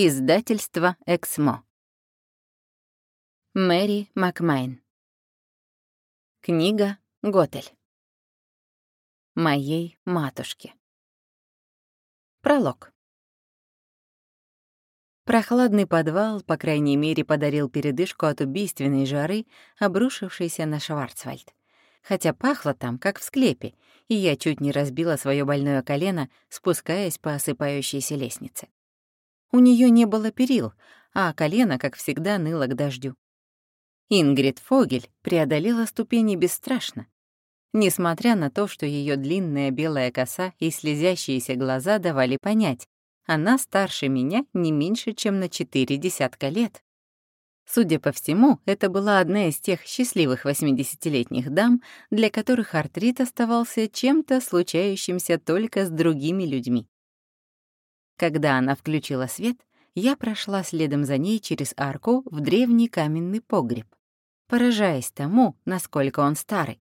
Издательство «Эксмо». Мэри Макмайн. Книга «Готель». Моей матушке. Пролог. Прохладный подвал, по крайней мере, подарил передышку от убийственной жары, обрушившейся на Шварцвальд. Хотя пахло там, как в склепе, и я чуть не разбила свое больное колено, спускаясь по осыпающейся лестнице. У нее не было перил, а колено, как всегда, ныло к дождю. Ингрид Фогель преодолела ступени бесстрашно. Несмотря на то, что ее длинная белая коса и слезящиеся глаза давали понять, она старше меня не меньше, чем на четыре десятка лет. Судя по всему, это была одна из тех счастливых 80-летних дам, для которых артрит оставался чем-то случающимся только с другими людьми. Когда она включила свет, я прошла следом за ней через арку в древний каменный погреб, поражаясь тому, насколько он старый.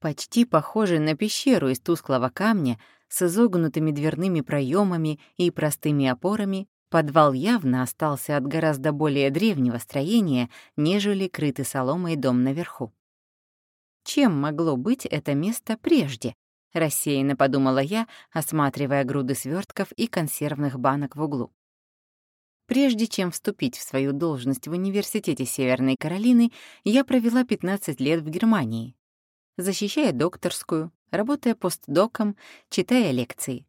Почти похожий на пещеру из тусклого камня с изогнутыми дверными проемами и простыми опорами, подвал явно остался от гораздо более древнего строения, нежели крытый соломой дом наверху. Чем могло быть это место прежде? Рассеянно подумала я, осматривая груды свертков и консервных банок в углу. Прежде чем вступить в свою должность в Университете Северной Каролины, я провела 15 лет в Германии, защищая докторскую, работая постдоком, читая лекции.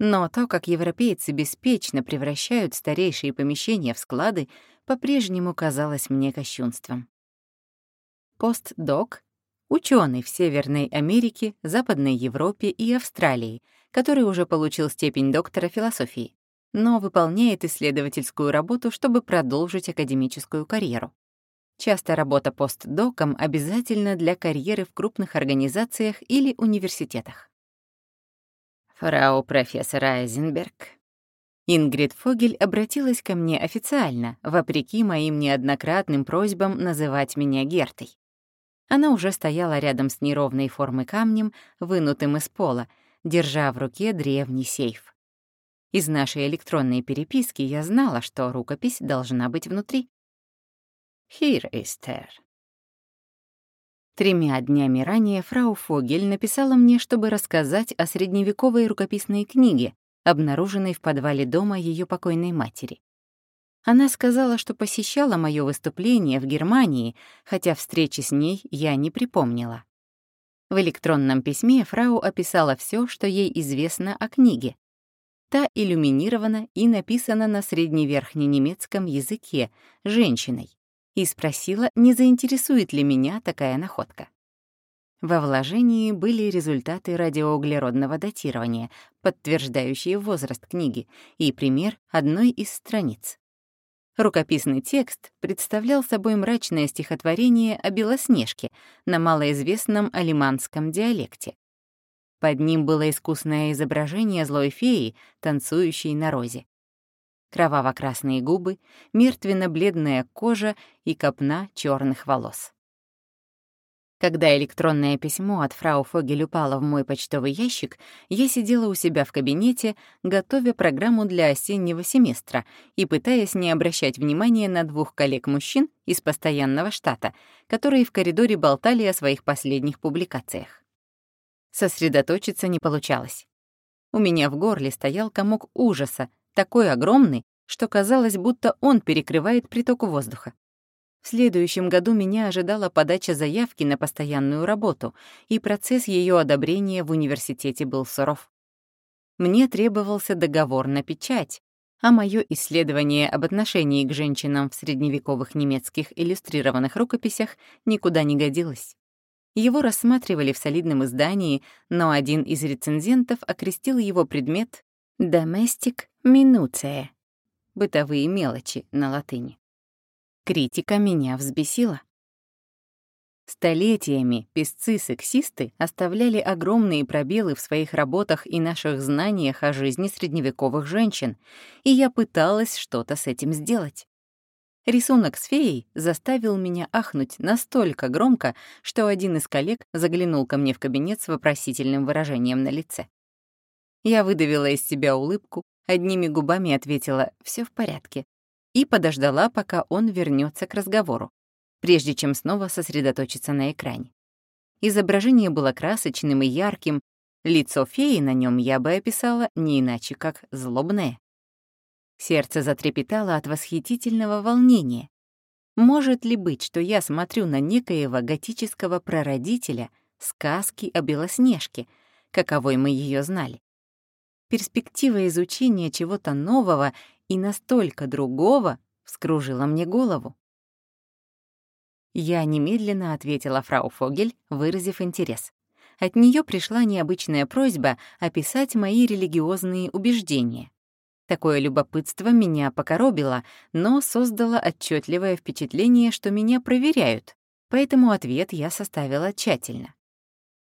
Но то, как европейцы беспечно превращают старейшие помещения в склады, по-прежнему казалось мне кощунством. Постдок Ученый в Северной Америке, Западной Европе и Австралии, который уже получил степень доктора философии, но выполняет исследовательскую работу, чтобы продолжить академическую карьеру. Часто работа постдоком обязательна для карьеры в крупных организациях или университетах. Фрау профессор Айзенберг. Ингрид Фогель обратилась ко мне официально, вопреки моим неоднократным просьбам называть меня Гертой. Она уже стояла рядом с неровной формы камнем, вынутым из пола, держа в руке древний сейф. Из нашей электронной переписки я знала, что рукопись должна быть внутри. «Here is there». Тремя днями ранее фрау Фогель написала мне, чтобы рассказать о средневековой рукописной книге, обнаруженной в подвале дома ее покойной матери. Она сказала, что посещала мое выступление в Германии, хотя встречи с ней я не припомнила. В электронном письме фрау описала все, что ей известно о книге. Та иллюминирована и написана на средневерхненемецком языке, женщиной, и спросила, не заинтересует ли меня такая находка. Во вложении были результаты радиоуглеродного датирования, подтверждающие возраст книги, и пример одной из страниц. Рукописный текст представлял собой мрачное стихотворение о Белоснежке на малоизвестном алиманском диалекте. Под ним было искусное изображение злой феи, танцующей на розе. Кроваво-красные губы, мертвенно-бледная кожа и копна черных волос. Когда электронное письмо от фрау Фогель упало в мой почтовый ящик, я сидела у себя в кабинете, готовя программу для осеннего семестра и пытаясь не обращать внимания на двух коллег-мужчин из постоянного штата, которые в коридоре болтали о своих последних публикациях. Сосредоточиться не получалось. У меня в горле стоял комок ужаса, такой огромный, что казалось, будто он перекрывает приток воздуха. В следующем году меня ожидала подача заявки на постоянную работу, и процесс ее одобрения в университете был суров. Мне требовался договор на печать, а мое исследование об отношении к женщинам в средневековых немецких иллюстрированных рукописях никуда не годилось. Его рассматривали в солидном издании, но один из рецензентов окрестил его предмет «domestic minutia» — бытовые мелочи на латыни. Критика меня взбесила. Столетиями песцы-сексисты оставляли огромные пробелы в своих работах и наших знаниях о жизни средневековых женщин, и я пыталась что-то с этим сделать. Рисунок с феей заставил меня ахнуть настолько громко, что один из коллег заглянул ко мне в кабинет с вопросительным выражением на лице. Я выдавила из себя улыбку, Одними губами ответила «все в порядке» и подождала, пока он вернется к разговору, прежде чем снова сосредоточиться на экране. Изображение было красочным и ярким, лицо феи на нем я бы описала не иначе, как злобное. Сердце затрепетало от восхитительного волнения. Может ли быть, что я смотрю на некоего готического прародителя сказки о Белоснежке, каковой мы ее знали? Перспектива изучения чего-то нового и настолько другого вскружила мне голову. Я немедленно ответила фрау Фогель, выразив интерес. От нее пришла необычная просьба описать мои религиозные убеждения. Такое любопытство меня покоробило, но создало отчетливое впечатление, что меня проверяют, поэтому ответ я составила тщательно.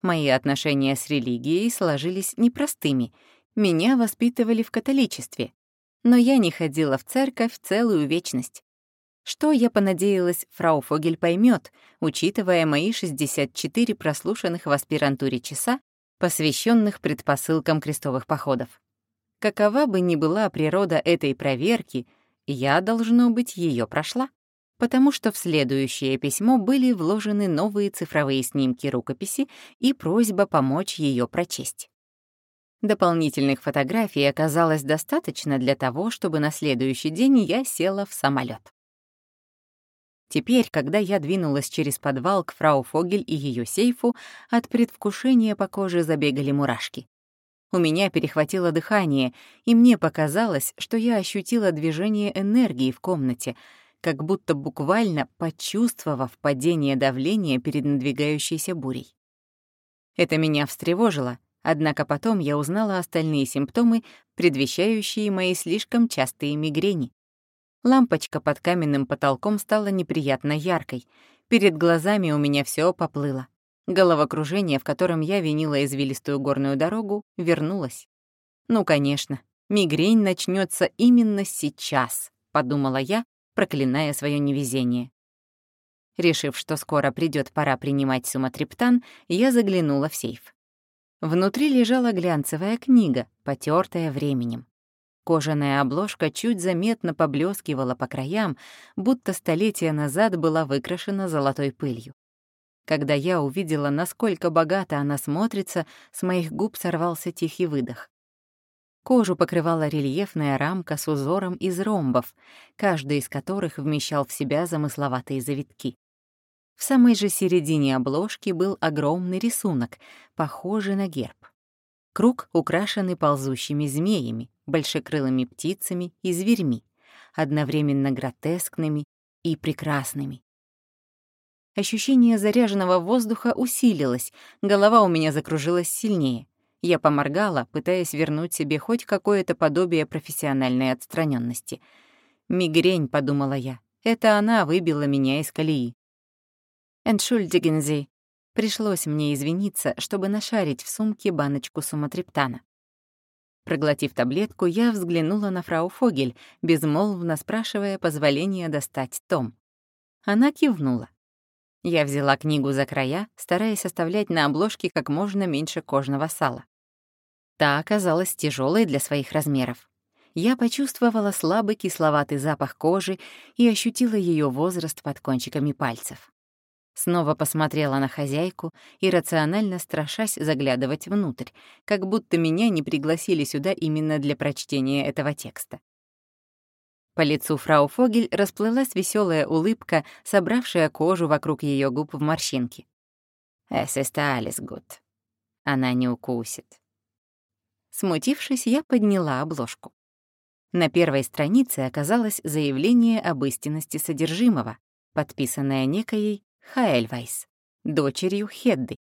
Мои отношения с религией сложились непростыми. Меня воспитывали в католичестве, но я не ходила в церковь целую вечность. Что, я понадеялась, фрау Фогель поймет, учитывая мои 64 прослушанных в аспирантуре часа, посвященных предпосылкам крестовых походов. Какова бы ни была природа этой проверки, я, должно быть, ее прошла, потому что в следующее письмо были вложены новые цифровые снимки рукописи и просьба помочь ее прочесть. Дополнительных фотографий оказалось достаточно для того, чтобы на следующий день я села в самолет. Теперь, когда я двинулась через подвал к фрау Фогель и ее сейфу, от предвкушения по коже забегали мурашки. У меня перехватило дыхание, и мне показалось, что я ощутила движение энергии в комнате, как будто буквально почувствовав падение давления перед надвигающейся бурей. Это меня встревожило, однако потом я узнала остальные симптомы, предвещающие мои слишком частые мигрени. Лампочка под каменным потолком стала неприятно яркой, перед глазами у меня все поплыло. Головокружение, в котором я винила извилистую горную дорогу, вернулось. «Ну, конечно, мигрень начнется именно сейчас», — подумала я, проклиная свое невезение. Решив, что скоро придет пора принимать суматриптан, я заглянула в сейф. Внутри лежала глянцевая книга, потертая временем. Кожаная обложка чуть заметно поблескивала по краям, будто столетия назад была выкрашена золотой пылью. Когда я увидела, насколько богато она смотрится, с моих губ сорвался тихий выдох. Кожу покрывала рельефная рамка с узором из ромбов, каждый из которых вмещал в себя замысловатые завитки. В самой же середине обложки был огромный рисунок, похожий на герб. Круг, украшенный ползущими змеями, большекрылыми птицами и зверьми, одновременно гротескными и прекрасными. Ощущение заряженного воздуха усилилось, голова у меня закружилась сильнее. Я поморгала, пытаясь вернуть себе хоть какое-то подобие профессиональной отстраненности. «Мигрень», — подумала я, — «это она выбила меня из колеи». «Эншульдигензи», пришлось мне извиниться, чтобы нашарить в сумке баночку суматриптана. Проглотив таблетку, я взглянула на фрау Фогель, безмолвно спрашивая позволения достать том. Она кивнула. Я взяла книгу за края, стараясь оставлять на обложке как можно меньше кожного сала. Та оказалась тяжелой для своих размеров. Я почувствовала слабый кисловатый запах кожи и ощутила ее возраст под кончиками пальцев. Снова посмотрела на хозяйку и рационально страшась заглядывать внутрь, как будто меня не пригласили сюда именно для прочтения этого текста. По лицу фрау Фогель расплылась веселая улыбка, собравшая кожу вокруг ее губ в морщинки. «Es ist alles gut». Она не укусит. Смутившись, я подняла обложку. На первой странице оказалось заявление об истинности содержимого, подписанное некоей Хаэльвайс, дочерью Хедды.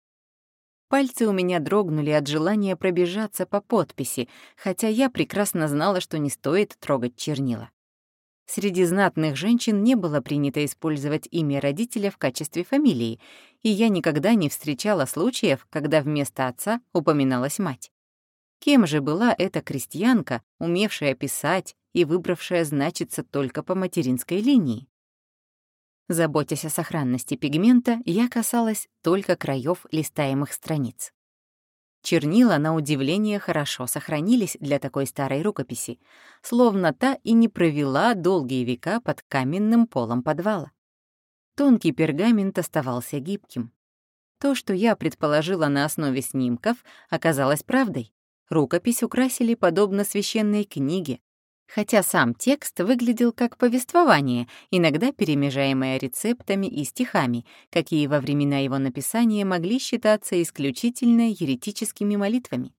Пальцы у меня дрогнули от желания пробежаться по подписи, хотя я прекрасно знала, что не стоит трогать чернила. Среди знатных женщин не было принято использовать имя родителя в качестве фамилии, и я никогда не встречала случаев, когда вместо отца упоминалась мать. Кем же была эта крестьянка, умевшая писать и выбравшая значиться только по материнской линии? Заботясь о сохранности пигмента, я касалась только краев листаемых страниц. Чернила, на удивление, хорошо сохранились для такой старой рукописи, словно та и не провела долгие века под каменным полом подвала. Тонкий пергамент оставался гибким. То, что я предположила на основе снимков, оказалось правдой. Рукопись украсили подобно священной книге, хотя сам текст выглядел как повествование, иногда перемежаемое рецептами и стихами, какие во времена его написания могли считаться исключительно еретическими молитвами.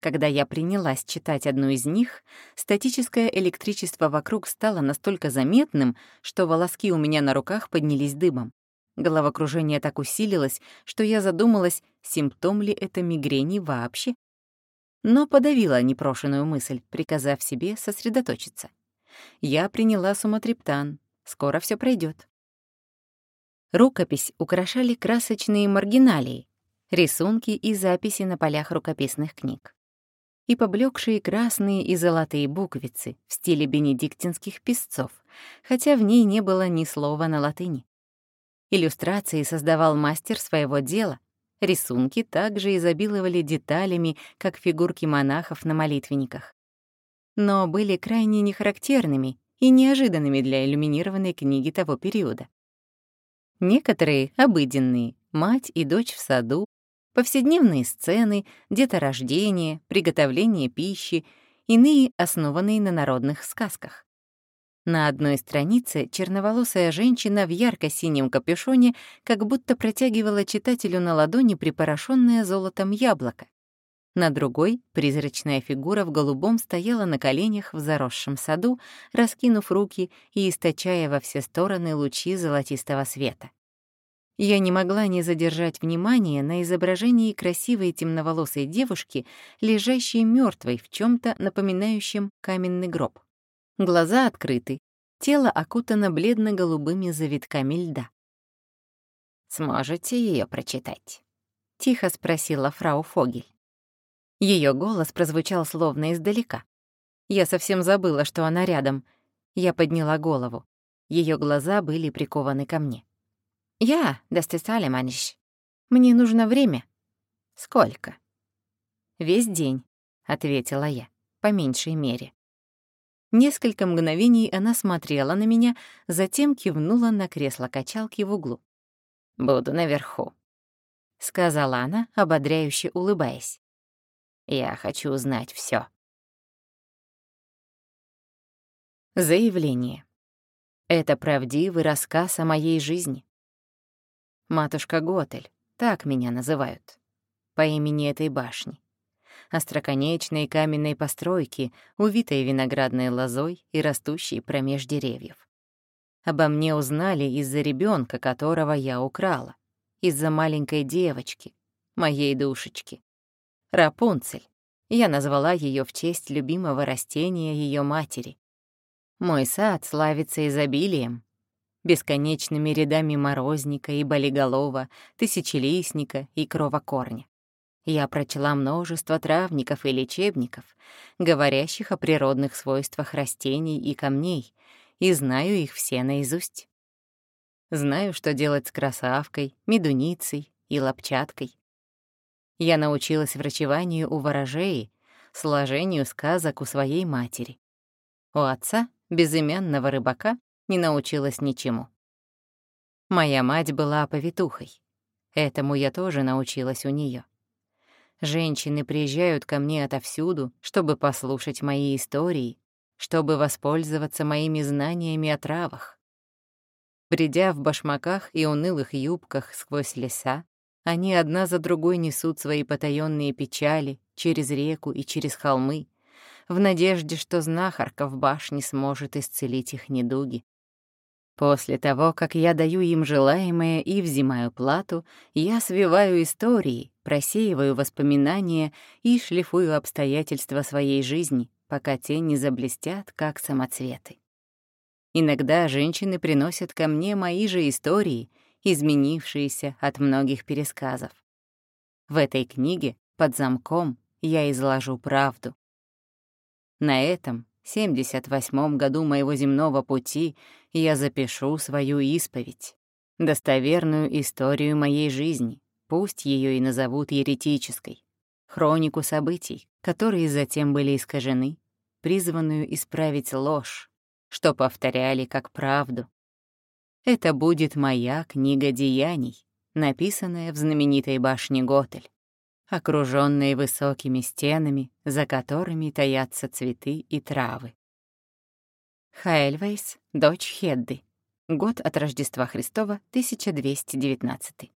Когда я принялась читать одну из них, статическое электричество вокруг стало настолько заметным, что волоски у меня на руках поднялись дыбом. Головокружение так усилилось, что я задумалась, симптом ли это мигрени вообще но подавила непрошенную мысль, приказав себе сосредоточиться. Я приняла суматриптан. Скоро все пройдет. Рукопись украшали красочные маргиналии, рисунки и записи на полях рукописных книг. И поблекшие красные и золотые буквицы в стиле бенедиктинских писцов, хотя в ней не было ни слова на латыни. Иллюстрации создавал мастер своего дела, Рисунки также изобиловали деталями, как фигурки монахов на молитвенниках. Но были крайне нехарактерными и неожиданными для иллюминированной книги того периода. Некоторые — обыденные, мать и дочь в саду, повседневные сцены, деторождение, приготовление пищи, иные — основанные на народных сказках. На одной странице черноволосая женщина в ярко-синем капюшоне как будто протягивала читателю на ладони припорошенное золотом яблоко. На другой призрачная фигура в голубом стояла на коленях в заросшем саду, раскинув руки и источая во все стороны лучи золотистого света. Я не могла не задержать внимание на изображении красивой темноволосой девушки, лежащей мертвой в чем то напоминающем каменный гроб. Глаза открыты, тело окутано бледно-голубыми завитками льда. «Сможете ее прочитать?» — тихо спросила фрау Фогель. Ее голос прозвучал словно издалека. Я совсем забыла, что она рядом. Я подняла голову. Ее глаза были прикованы ко мне. «Я, Дастесале Маниш. Мне нужно время». «Сколько?» «Весь день», — ответила я, по меньшей мере. Несколько мгновений она смотрела на меня, затем кивнула на кресло качалки в углу. «Буду наверху», — сказала она, ободряюще улыбаясь. «Я хочу узнать все. Заявление. Это правдивый рассказ о моей жизни. Матушка Готель, так меня называют, по имени этой башни остроконечной каменной постройки, увитой виноградной лозой и растущей промеж деревьев. Обо мне узнали из-за ребенка, которого я украла, из-за маленькой девочки, моей душечки. Рапунцель. Я назвала ее в честь любимого растения ее матери. Мой сад славится изобилием, бесконечными рядами морозника и болиголова, тысячелистника и кровокорня. Я прочла множество травников и лечебников, говорящих о природных свойствах растений и камней, и знаю их все наизусть. Знаю, что делать с красавкой, медуницей и лопчаткой. Я научилась врачеванию у ворожеи, сложению сказок у своей матери. У отца, безымянного рыбака, не научилась ничему. Моя мать была повитухой. Этому я тоже научилась у нее. Женщины приезжают ко мне отовсюду, чтобы послушать мои истории, чтобы воспользоваться моими знаниями о травах. Придя в башмаках и унылых юбках сквозь леса, они одна за другой несут свои потаённые печали через реку и через холмы, в надежде, что знахарка в башне сможет исцелить их недуги. После того, как я даю им желаемое и взимаю плату, я свиваю истории, просеиваю воспоминания и шлифую обстоятельства своей жизни, пока те не заблестят, как самоцветы. Иногда женщины приносят ко мне мои же истории, изменившиеся от многих пересказов. В этой книге под замком я изложу правду. На этом 78 году моего земного пути я запишу свою исповедь, достоверную историю моей жизни, пусть ее и назовут еретической, хронику событий, которые затем были искажены, призванную исправить ложь, что повторяли как правду. Это будет моя книга деяний, написанная в знаменитой башне Готель, окружённой высокими стенами, за которыми таятся цветы и травы. Хаэльвейс, дочь Хедды. Год от Рождества Христова, 1219.